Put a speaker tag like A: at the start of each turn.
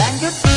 A: Lanjut